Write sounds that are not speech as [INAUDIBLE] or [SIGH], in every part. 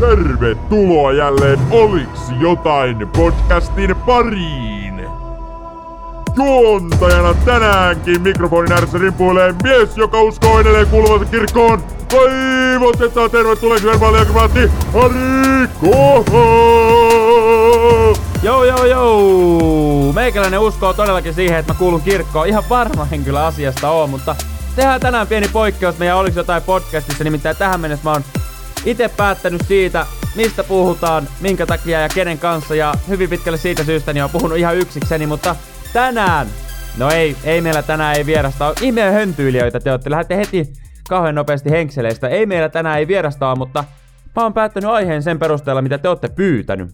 Tervetuloa jälleen Oliks jotain podcastin pariin! Juontajana tänäänkin mikrofonin ääressä rimpuilee mies, joka uskoo edelleen kuuluvansa kirkkoon. Toivotetaan tervetulleeksi verbaalia akrobaatti Ari Koho! Joo joo joo! Meikäläinen uskoo todellakin siihen, että mä kuulun kirkkoon. Ihan varma en kyllä asiasta oo, mutta tehdään tänään pieni poikkeus meidän Oliks jotain podcastissa. Nimittäin tähän mennessä mä oon itse päättänyt siitä, mistä puhutaan, minkä takia ja kenen kanssa. Ja hyvin pitkälle siitä syystä niin oon puhunut ihan yksikseni, mutta tänään No ei, ei meillä tänään ei vierasta Ihmeen höntyylijöitä te olette. Lähdette heti kauhean nopeasti henkseleistä. Ei meillä tänään ei vierastaa, mutta mä oon päättänyt aiheen sen perusteella, mitä te olette pyytänyt.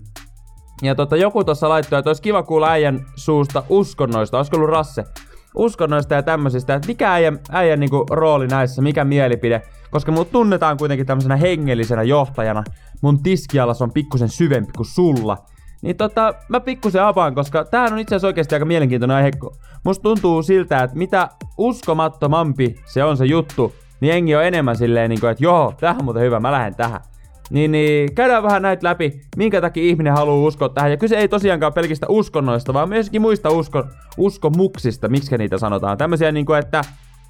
Ja tota, joku tuossa laittoi, että olisi kiva kuulla äijän suusta uskonnoista. Olisiko ollut Rasse? Uskonnoista ja tämmöisistä, että mikä äijän, äijän niinku rooli näissä, mikä mielipide. Koska mut tunnetaan kuitenkin tämmöisenä hengellisenä johtajana. Mun tiskialas on pikkusen syvempi kuin sulla. Niin tota, mä pikkusen avaan, koska tää on itse asiassa oikeasti aika mielenkiintoinen aihe. Musta tuntuu siltä, että mitä uskomattomampi se on se juttu, niin jengi on enemmän silleen, niin kuin, että joo, tähän on muuten hyvä, mä lähden tähän. Niin, niin käydään vähän näitä läpi, minkä takia ihminen haluaa uskoa tähän. Ja kyse ei tosiaankaan pelkistä uskonnoista, vaan myöskin muista usko, uskomuksista, miksi niitä sanotaan. Tämmöisiä, niin kuin, että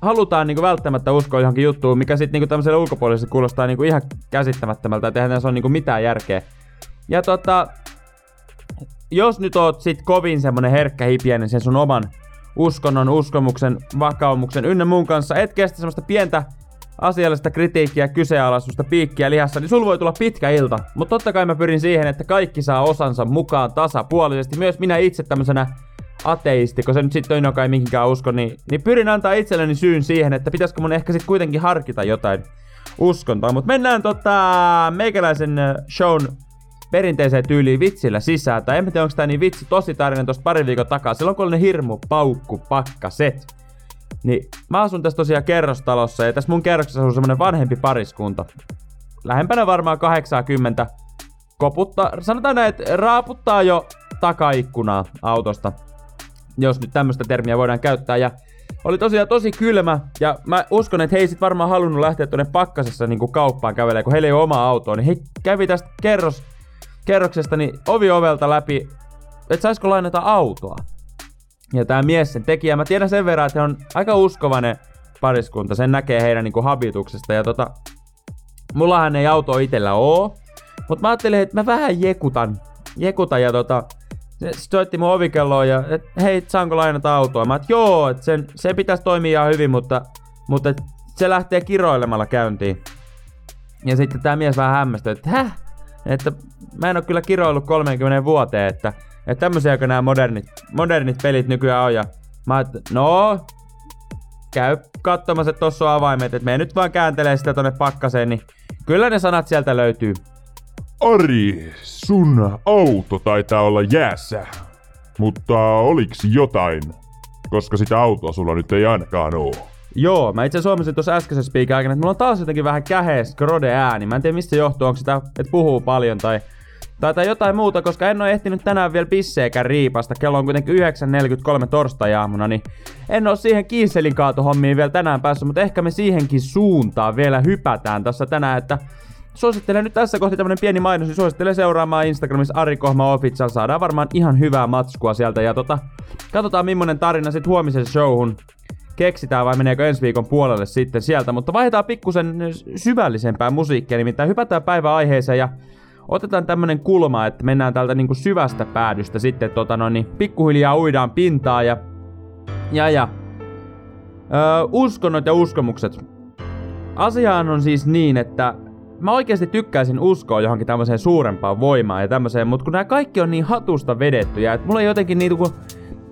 halutaan niin kuin, välttämättä uskoa johonkin juttuun, mikä sitten niin tämmöiselle ulkopuoliselle kuulostaa niin kuin, ihan käsittämättömältä, että eihän se ole niin kuin, mitään järkeä. Ja tota, jos nyt oot sit kovin semmonen herkkä hipiäinen sen sun oman uskonnon, uskomuksen, vakaumuksen ynnä muun kanssa, et kestä semmoista pientä asiallista kritiikkiä, kyseenalaistusta, piikkiä lihassa, niin sul voi tulla pitkä ilta. Mutta totta kai mä pyrin siihen, että kaikki saa osansa mukaan tasapuolisesti. Myös minä itse tämmöisenä ateisti, kun se nyt sitten on joka ei mihinkään usko, niin, niin pyrin antaa itselleni syyn siihen, että pitäisikö mun ehkä sitten kuitenkin harkita jotain uskontoa. Mutta mennään tota meikäläisen shown perinteiseen tyyliin vitsillä sisään. Tai en tiedä, onko tää niin vitsi tosi tarina tosta pari viikon takaa. Silloin kun oli ne hirmu paukku pakkaset. Niin mä asun tässä tosiaan kerrostalossa ja tässä mun kerroksessa asuu semmonen vanhempi pariskunta. Lähempänä varmaan 80. Koputtaa, sanotaan näin, että raaputtaa jo takaikkunaa autosta. Jos nyt tämmöistä termiä voidaan käyttää. Ja oli tosiaan tosi kylmä ja mä uskon, että he ei sit varmaan halunnut lähteä tuonne pakkasessa niin kauppaan kävelemään, kun heillä ei ole oma autoa. Niin he kävi tästä kerros kerroksesta niin ovi ovelta läpi, että saisiko lainata autoa. Ja tämä mies sen teki, ja mä tiedän sen verran, että he on aika uskovainen pariskunta, sen näkee heidän niinku habituksesta, ja tota, mullahan ei auto itellä oo, mutta mä ajattelin, että mä vähän jekutan, jekutan ja tota, se soitti mun ovikelloon ja et, hei, saanko lainata autoa? Mä et, joo, että sen, se pitäisi toimia hyvin, mutta, mutta et, se lähtee kiroilemalla käyntiin. Ja sitten tämä mies vähän hämmästyi, että häh? Että mä en oo kyllä kiroillut 30 vuoteen, että, että tämmöisiäkö nämä modernit, modernit pelit nykyään on. Ja mä että no, käy katsomassa, että tossa on avaimet, että me nyt vaan kääntelee sitä tonne pakkaseen, niin kyllä ne sanat sieltä löytyy. Ari, sun auto taitaa olla jäässä. Mutta oliks jotain? Koska sitä autoa sulla nyt ei ainakaan oo. Joo, mä itse asiassa tuossa äskeisessä speakin aikana, että mulla on taas jotenkin vähän kähees krode ääni. Mä en tiedä mistä johtuu, onko sitä, että puhuu paljon tai, tai, tai jotain muuta, koska en ole ehtinyt tänään vielä pisseekään riipasta. Kello on kuitenkin 9.43 torstai-aamuna, niin en ole siihen kiiselin kaatohommiin vielä tänään päässyt, mutta ehkä me siihenkin suuntaan vielä hypätään tässä tänään, että suosittelen nyt tässä kohti tämmönen pieni mainos, niin suosittelen seuraamaan Instagramissa Ari Kohma Official. Saadaan varmaan ihan hyvää matskua sieltä ja tota, katsotaan millainen tarina sit huomisen showhun keksitään vai meneekö ensi viikon puolelle sitten sieltä, mutta vaihdetaan pikkusen syvällisempää musiikkia, nimittäin hypätään päiväaiheeseen ja otetaan tämmönen kulma, että mennään täältä niinku syvästä päädystä sitten tota no niin, pikkuhiljaa uidaan pintaa ja ja ja öö, uskonnot ja uskomukset. Asiaan on siis niin, että mä oikeasti tykkäisin uskoa johonkin tämmöiseen suurempaan voimaan ja tämmöiseen, mutta kun nämä kaikki on niin hatusta vedettyjä, että mulla ei jotenkin niinku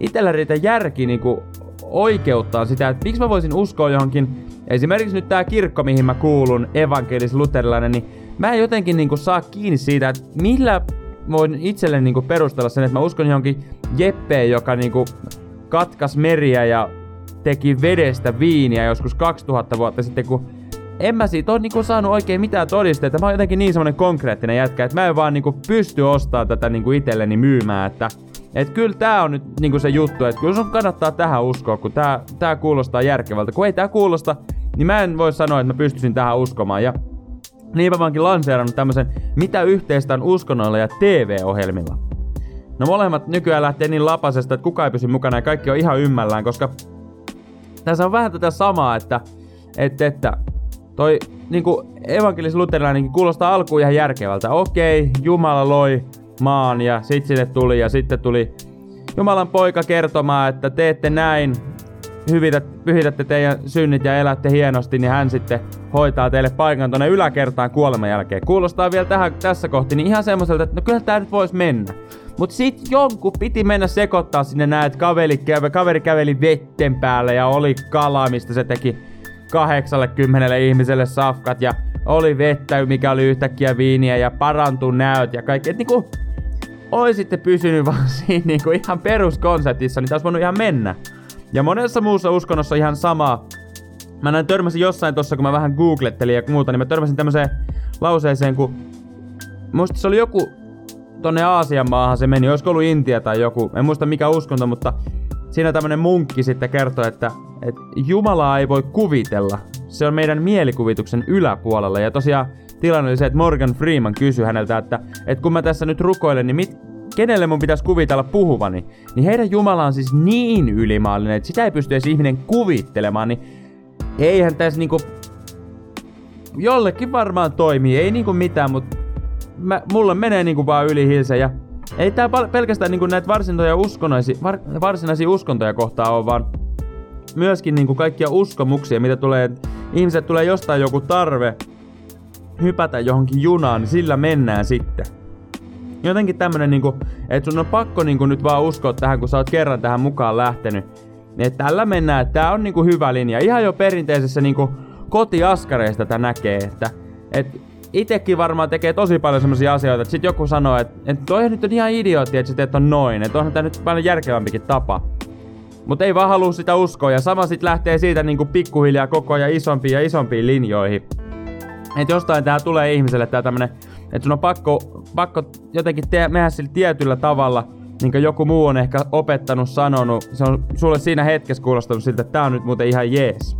itellä riitä järki niinku oikeuttaa sitä, että miksi mä voisin uskoa johonkin, esimerkiksi nyt tää kirkko, mihin mä kuulun, evankelis luterilainen, niin mä en jotenkin niinku saa kiinni siitä, että millä voin itselle niinku perustella sen, että mä uskon johonkin Jeppeen, joka niinku katkas meriä ja teki vedestä viiniä joskus 2000 vuotta sitten, kun en mä siitä ole niinku saanut oikein mitään todisteita. Mä oon jotenkin niin semmonen konkreettinen jätkä, että mä en vaan niinku pysty ostamaan tätä niinku itselleni myymään, että et kyllä tää on nyt niinku se juttu, että kyllä sun kannattaa tähän uskoa, kun tää, tää kuulostaa järkevältä. Kun ei tää kuulosta, niin mä en voi sanoa, että mä pystyisin tähän uskomaan. Ja Niinpä mä oonkin lanseerannut tämmösen Mitä yhteistä on uskonnoilla ja TV-ohjelmilla. No molemmat nykyään lähtee niin lapasesta, että kukaan ei pysy mukana ja kaikki on ihan ymmällään, koska tässä on vähän tätä samaa, että, että, että toi niinku evankelis luterilainenkin kuulostaa alkuun ihan järkevältä. Okei, Jumala loi maan ja sitten sinne tuli ja sitten tuli Jumalan poika kertomaan, että teette näin, pyhitätte teidän synnit ja elätte hienosti, niin hän sitten hoitaa teille paikan tuonne yläkertaan kuoleman jälkeen. Kuulostaa vielä tähän, tässä kohti niin ihan semmoiselta, että no kyllä tää nyt voisi mennä. Mut sit jonkun piti mennä sekoittaa sinne näet kaveri, käve, kaveri käveli vetten päälle ja oli kala, mistä se teki 80 ihmiselle safkat ja oli vettä, mikä oli yhtäkkiä viiniä ja parantu näöt ja kaikki. Et niinku, oisitte pysynyt [LAUGHS] vaan siinä niinku ihan peruskonseptissa, niin taas voinut ihan mennä. Ja monessa muussa uskonnossa ihan sama. Mä näin törmäsin jossain tossa, kun mä vähän googlettelin ja muuta, niin mä törmäsin tämmöiseen lauseeseen, kun... Muista se oli joku tonne Aasian maahan se meni, olisiko ollut Intia tai joku, en muista mikä uskonto, mutta siinä tämmönen munkki sitten kertoi, että, että Jumalaa ei voi kuvitella. Se on meidän mielikuvituksen yläpuolella. Ja tosiaan tilanne oli se, että Morgan Freeman kysyi häneltä, että, että kun mä tässä nyt rukoilen, niin mit, kenelle mun pitäisi kuvitella puhuvani, niin heidän Jumala on siis niin ylimaallinen, että sitä ei pysty edes ihminen kuvittelemaan, niin eihän tässä niinku... Jollekin varmaan toimii, ei niinku mitään, mutta mä, mulle menee niinku vaan yli hilse ja ei tää pelkästään niinku näitä uskonnoisia, var, varsinaisia uskontoja kohtaa ole, vaan myöskin niinku kaikkia uskomuksia, mitä tulee, ihmiset tulee jostain joku tarve hypätä johonkin junaan, niin sillä mennään sitten. Jotenkin tämmönen niinku, että sun on pakko niinku nyt vaan uskoa tähän, kun sä oot kerran tähän mukaan lähtenyt. Että tällä mennään, että tää on niinku hyvä linja. Ihan jo perinteisessä niinku kotiaskareista tätä näkee, että et itekin varmaan tekee tosi paljon semmoisia asioita, että sit joku sanoo, että, että toi nyt on ihan idiootti, että sä teet on noin, että onhan tää nyt paljon järkevämpikin tapa. Mutta ei vaan halua sitä uskoa, ja sama sit lähtee siitä niinku pikkuhiljaa koko ajan isompiin ja isompiin linjoihin. Että jostain tää tulee ihmiselle tää tämmönen, että sun on pakko, pakko jotenkin te- mehdä sillä tietyllä tavalla, niin kuin joku muu on ehkä opettanut, sanonut, se on sulle siinä hetkessä kuulostanut siltä, että tää on nyt muuten ihan jees.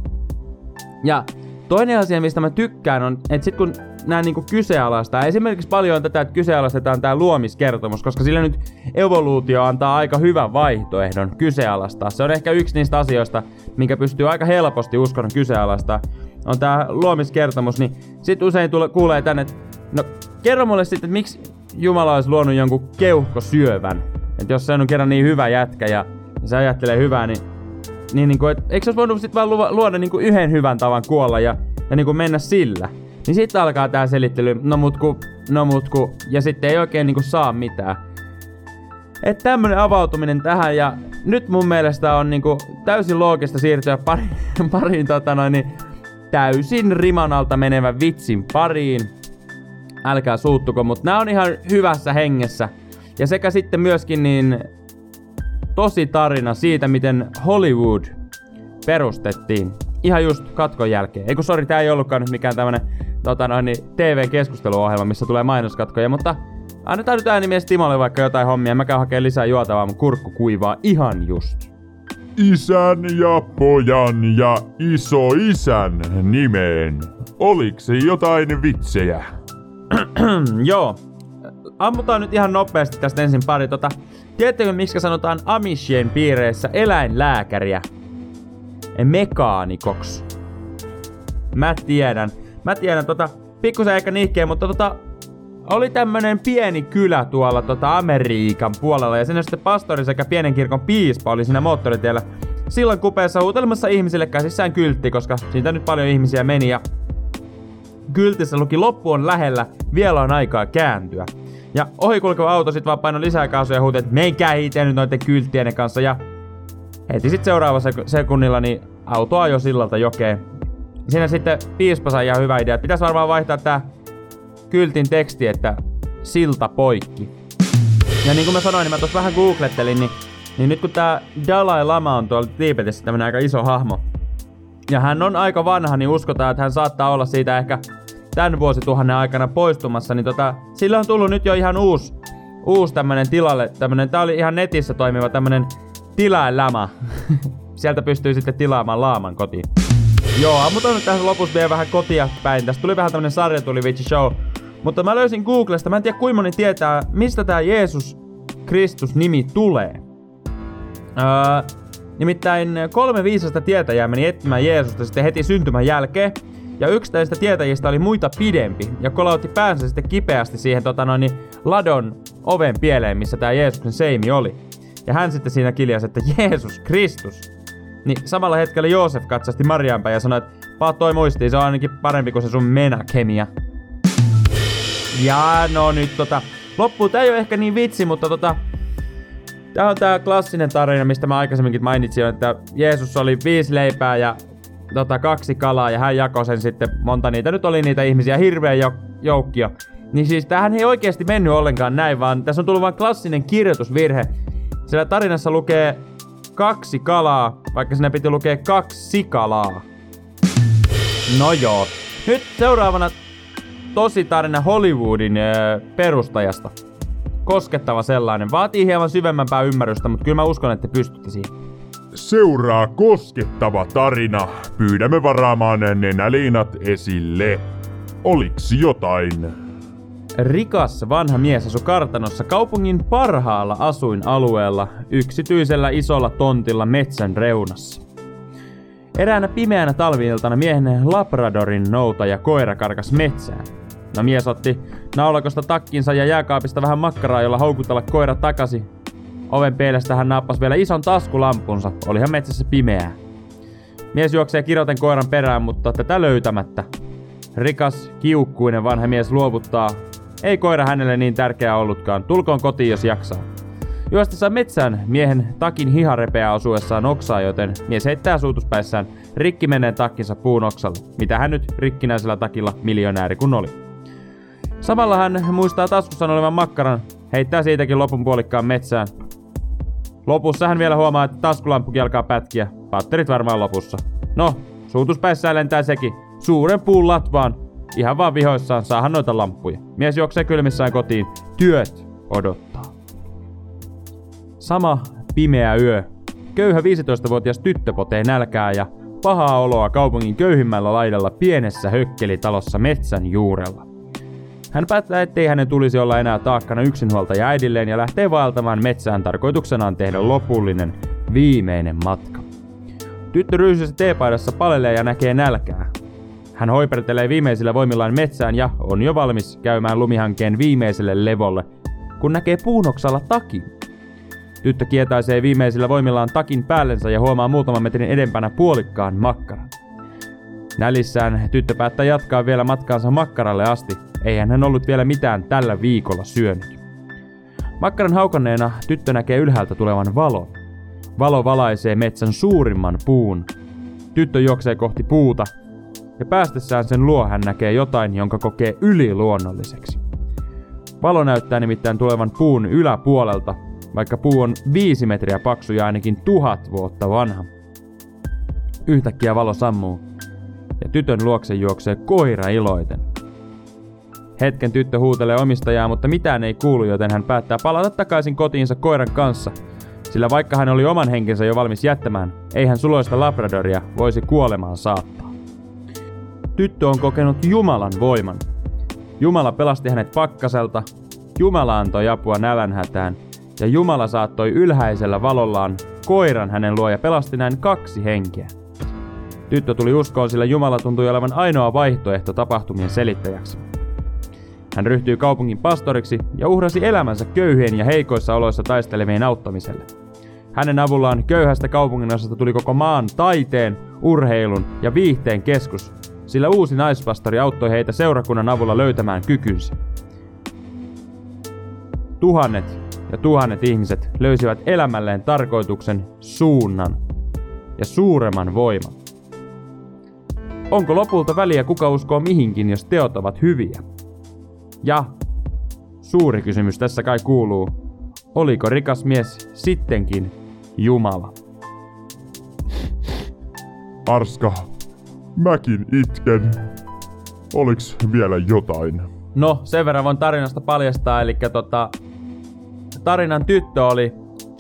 Ja toinen asia, mistä mä tykkään, on, että sit kun nämä niinku kyseenalaistaa, esimerkiksi paljon on tätä, että kyseenalaistetaan tämä luomiskertomus, koska sillä nyt evoluutio antaa aika hyvän vaihtoehdon kyseenalaistaa. Se on ehkä yksi niistä asioista, minkä pystyy aika helposti uskonnon kyseenalaistaa, on tämä luomiskertomus, niin sit usein tule, kuulee tänne, että no kerro mulle sitten, että miksi Jumala olisi luonut jonkun keuhkosyövän. Että jos se on kerran niin hyvä jätkä ja se ajattelee hyvää, niin, niin, niin kuin, et, eikö se olisi voinut sitten vaan luoda, luoda niin kuin yhden hyvän tavan kuolla ja, ja niin kuin mennä sillä. Niin sitten alkaa tää selittely, no mutku, no mutku, ja sitten ei oikein niinku saa mitään. Et tämmönen avautuminen tähän, ja nyt mun mielestä on niinku täysin loogista siirtyä pari, [LAUGHS] pariin tota noin, niin täysin riman alta menevän vitsin pariin. Älkää suuttuko, mutta nämä on ihan hyvässä hengessä. Ja sekä sitten myöskin niin tosi tarina siitä, miten Hollywood perustettiin. Ihan just katkon jälkeen. Eiku sori, tää ei ollutkaan nyt mikään tämmönen tota noin, niin TV-keskusteluohjelma, missä tulee mainoskatkoja, mutta annetaan nyt äänimies Timolle vaikka jotain hommia. Mä käyn hakemaan lisää juotavaa, mun kurkku kuivaa ihan just. Isän ja pojan ja iso isän nimeen. Oliks jotain vitsejä? [CLEARS THROAT] Joo. Ammutaan nyt ihan nopeasti tästä ensin pari tota. Tiedättekö miksi sanotaan Amishien piireissä eläinlääkäriä? Mekaanikoks. Mä tiedän. Mä tiedän tota, pikkusen ehkä nihkeä, mutta tota, oli tämmönen pieni kylä tuolla tota Amerikan puolella ja sinne sitten pastori sekä pienen kirkon piispa oli siinä moottoritiellä silloin kupeessa huutelemassa ihmisille käsissään kyltti, koska siitä nyt paljon ihmisiä meni ja kyltissä luki loppu on lähellä, vielä on aikaa kääntyä. Ja ohikulkeva auto sit vaan painoi lisää kaasuja ja huuti, että menkää itse nyt noiden kylttien kanssa ja heti sit seuraavassa sekunnilla niin auto ajoi sillalta jokeen siinä sitten piispa sai ihan hyvä idea. Pitäisi varmaan vaihtaa tää kyltin teksti, että silta poikki. Ja niin kuin mä sanoin, niin mä tuossa vähän googlettelin, niin, niin nyt kun tää Dalai Lama on tuolla Tiibetissä tämmönen aika iso hahmo, ja hän on aika vanha, niin uskotaan, että hän saattaa olla siitä ehkä tämän vuosituhannen aikana poistumassa, niin tota, sillä on tullut nyt jo ihan uusi, uusi tämmönen tilalle, tämmönen, tää oli ihan netissä toimiva tämmönen tilaelämä. [LAUGHS] Sieltä pystyy sitten tilaamaan laaman kotiin. Joo, ammutaan nyt tähän lopussa vielä vähän kotia päin. Tästä tuli vähän tämmönen sarja tuli vitsi show. Mutta mä löysin Googlesta, mä en tiedä kuinka moni tietää, mistä tää Jeesus Kristus nimi tulee. Öö, nimittäin kolme viisasta tietäjää meni etsimään Jeesusta sitten heti syntymän jälkeen. Ja yksi näistä tietäjistä oli muita pidempi ja kolautti päänsä sitten kipeästi siihen tota noin, ladon oven pieleen, missä tämä Jeesuksen seimi oli. Ja hän sitten siinä kiljasi, että Jeesus Kristus. Niin samalla hetkellä Joosef katsasti Mariaan päin ja sanoi, että paat toi muistiin, se on ainakin parempi kuin se sun menakemia. Ja no nyt tota, loppu, tää ei ole ehkä niin vitsi, mutta tota, Tää on tää klassinen tarina, mistä mä aikaisemminkin mainitsin, että Jeesus oli viisi leipää ja tota, kaksi kalaa ja hän jakoi sen sitten monta niitä. Nyt oli niitä ihmisiä hirveä jo, joukkio. Niin siis tähän ei oikeasti mennyt ollenkaan näin, vaan tässä on tullut vain klassinen kirjoitusvirhe. Sillä tarinassa lukee kaksi kalaa, vaikka sinne piti lukea kaksi sikalaa. No joo. Nyt seuraavana tosi tarina Hollywoodin perustajasta. Koskettava sellainen. Vaatii hieman syvemmämpää ymmärrystä, mutta kyllä mä uskon, että te pystytte siihen. Seuraa koskettava tarina. Pyydämme varaamaan nenäliinat esille. Oliks jotain? Rikas vanha mies asui kartanossa kaupungin parhaalla asuinalueella yksityisellä isolla tontilla metsän reunassa. Eräänä pimeänä talviiltana miehen Labradorin noutaja koira karkas metsään. No mies otti naulakosta takkinsa ja jääkaapista vähän makkaraa, jolla houkutella koira takaisin. Oven peelestä hän nappasi vielä ison taskulampunsa, olihan metsässä pimeää. Mies juoksee kiroten koiran perään, mutta tätä löytämättä. Rikas, kiukkuinen vanha mies luovuttaa. Ei koira hänelle niin tärkeä ollutkaan, tulkoon kotiin jos jaksaa. Juostessa metsään miehen takin hiha repeää osuessaan oksaa, joten mies heittää suutuspäissään rikki meneen takkinsa puun oksalle, mitä hän nyt rikkinäisellä takilla miljonääri kun oli. Samalla hän muistaa taskussaan olevan makkaran, heittää siitäkin lopun puolikkaan metsään. Lopussa hän vielä huomaa, että taskulampukin alkaa pätkiä. Patterit varmaan lopussa. No, suutuspäissään lentää sekin. Suuren puun latvaan. Ihan vaan vihoissaan saahan noita lampuja. Mies juoksee kylmissään kotiin. Työt odottaa. Sama pimeä yö. Köyhä 15-vuotias tyttö potee nälkää ja pahaa oloa kaupungin köyhimmällä laidalla pienessä hökkelitalossa metsän juurella. Hän päättää, ettei hänen tulisi olla enää taakkana yksinhuoltaja äidilleen ja lähtee vaeltamaan metsään tarkoituksenaan tehdä lopullinen, viimeinen matka. Tyttö ryysyssä teepaidassa palelee ja näkee nälkää. Hän hoipertelee viimeisillä voimillaan metsään ja on jo valmis käymään lumihankkeen viimeiselle levolle, kun näkee puunoksalla takin. Tyttö kietaisee viimeisillä voimillaan takin päällensä ja huomaa muutaman metrin edempänä puolikkaan makkaran. Nälissään tyttö päättää jatkaa vielä matkaansa makkaralle asti, Eihän hän ollut vielä mitään tällä viikolla syönyt. Makkaran haukanneena tyttö näkee ylhäältä tulevan valon. Valo valaisee metsän suurimman puun. Tyttö juoksee kohti puuta, ja päästessään sen luo hän näkee jotain, jonka kokee yliluonnolliseksi. Valo näyttää nimittäin tulevan puun yläpuolelta, vaikka puu on viisi metriä paksu ja ainakin tuhat vuotta vanha. Yhtäkkiä valo sammuu, ja tytön luokse juoksee koira iloiten. Hetken tyttö huutelee omistajaa, mutta mitään ei kuulu, joten hän päättää palata takaisin kotiinsa koiran kanssa. Sillä vaikka hän oli oman henkensä jo valmis jättämään, ei hän suloista Labradoria voisi kuolemaan saattaa. Tyttö on kokenut Jumalan voiman. Jumala pelasti hänet pakkaselta, Jumala antoi apua nälänhätään, ja Jumala saattoi ylhäisellä valollaan koiran hänen luo ja pelasti näin kaksi henkeä. Tyttö tuli uskoon, sillä Jumala tuntui olevan ainoa vaihtoehto tapahtumien selittäjäksi. Hän ryhtyi kaupungin pastoriksi ja uhrasi elämänsä köyhien ja heikoissa oloissa taistelevien auttamiselle. Hänen avullaan köyhästä kaupunginosasta tuli koko maan taiteen, urheilun ja viihteen keskus, sillä uusi naispastori auttoi heitä seurakunnan avulla löytämään kykynsä. Tuhannet ja tuhannet ihmiset löysivät elämälleen tarkoituksen, suunnan ja suuremman voiman. Onko lopulta väliä kuka uskoo mihinkin, jos teot ovat hyviä? Ja suuri kysymys tässä kai kuuluu, oliko rikas mies sittenkin Jumala? Arska, mäkin itken. Oliks vielä jotain? No, sen verran voin tarinasta paljastaa, eli tota, tarinan tyttö oli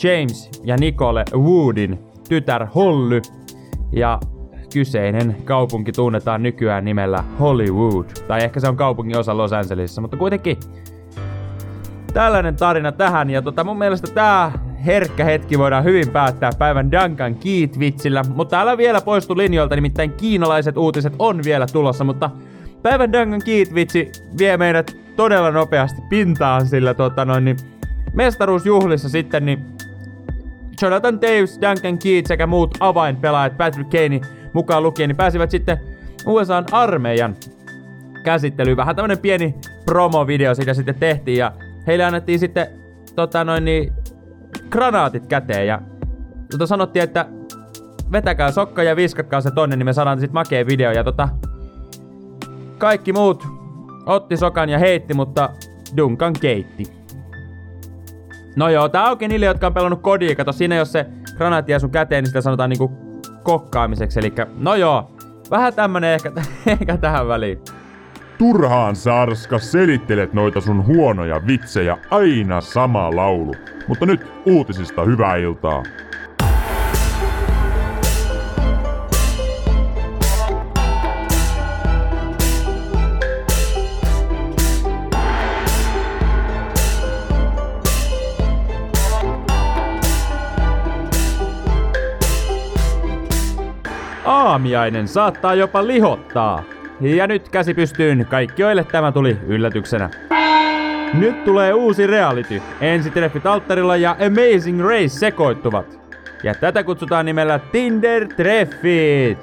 James ja Nicole Woodin tytär Holly. Ja kyseinen kaupunki tunnetaan nykyään nimellä Hollywood. Tai ehkä se on kaupungin osa Los Angelesissa, mutta kuitenkin tällainen tarina tähän. Ja tota, mun mielestä tää herkkä hetki voidaan hyvin päättää päivän Duncan Keat-vitsillä. Mutta älä vielä poistu linjoilta, nimittäin kiinalaiset uutiset on vielä tulossa. Mutta päivän Duncan Keat-vitsi vie meidät todella nopeasti pintaan, sillä tota noin, niin mestaruusjuhlissa sitten niin Jonathan Davis, Duncan Keat sekä muut avainpelaajat Patrick Kane mukaan lukien, niin pääsivät sitten USAn armeijan käsittelyyn. Vähän tämmönen pieni promovideo siitä sitten tehtiin ja heille annettiin sitten tota noin niin, granaatit käteen ja tota sanottiin, että vetäkää sokka ja viskatkaa se tonne, niin me saadaan sitten makea video ja tota kaikki muut otti sokan ja heitti, mutta Duncan keitti. No joo, tää onkin niille, jotka on pelannut kodia. Kato, siinä jos se granaatti sun käteen, niin sitä sanotaan niinku kokkaamiseksi. Eli no joo, vähän tämmönen ehkä, [LAUGHS] ehkä tähän väliin. Turhaan Sarska selittelet noita sun huonoja vitsejä aina sama laulu. Mutta nyt uutisista hyvää iltaa. Aamiainen saattaa jopa lihottaa. Ja nyt käsi pystyyn, kaikkioille tämä tuli yllätyksenä. Nyt tulee uusi reality. Ensitreffit alttarilla ja Amazing Race sekoittuvat. Ja tätä kutsutaan nimellä Tinder Treffit.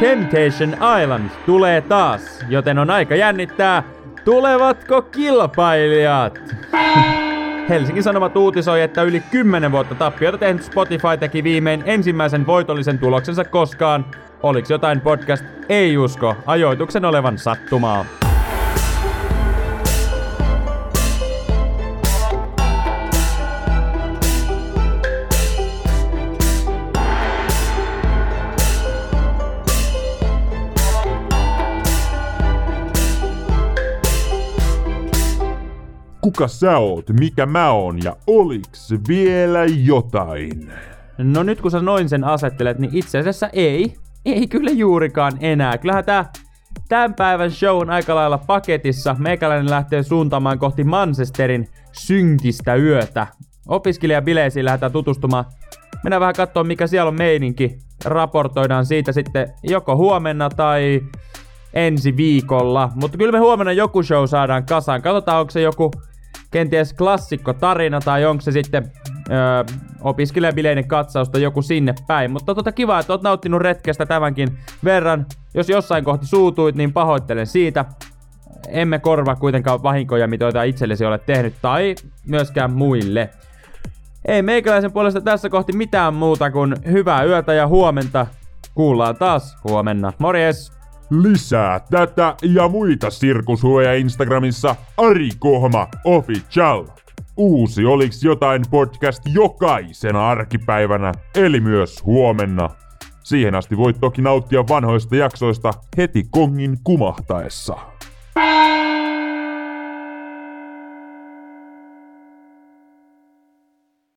Temptation Island tulee taas, joten on aika jännittää, tulevatko kilpailijat? [LAUGHS] Helsingin Sanomat uutisoi, että yli 10 vuotta tappiota tehnyt Spotify teki viimein ensimmäisen voitollisen tuloksensa koskaan. Oliks jotain podcast? Ei usko, ajoituksen olevan sattumaa. Kuka sä oot, mikä mä oon ja oliks vielä jotain? No nyt kun sä noin sen asettelet, niin itse asiassa ei. Ei kyllä juurikaan enää. Kyllähän tää tämän päivän show on aika lailla paketissa. Meikäläinen lähtee suuntaamaan kohti Manchesterin synkistä yötä. Opiskelijabileisiin lähdetään tutustumaan. Mennään vähän katsoa mikä siellä on meininki. Raportoidaan siitä sitten joko huomenna tai ensi viikolla. Mutta kyllä me huomenna joku show saadaan kasaan. Katsotaan onko se joku kenties klassikko tarina tai onko se sitten öö, opiskelijabileinen katsaus tai joku sinne päin. Mutta tota kiva, että oot nauttinut retkestä tämänkin verran. Jos jossain kohti suutuit, niin pahoittelen siitä. Emme korva kuitenkaan vahinkoja, mitä itsellesi olet tehnyt, tai myöskään muille. Ei meikäläisen puolesta tässä kohti mitään muuta kuin hyvää yötä ja huomenta. Kuullaan taas huomenna. Morjes! Lisää tätä ja muita sirkushuoja Instagramissa Ari Kohma Official. Uusi Oliks jotain podcast jokaisena arkipäivänä, eli myös huomenna. Siihen asti voit toki nauttia vanhoista jaksoista heti kongin kumahtaessa.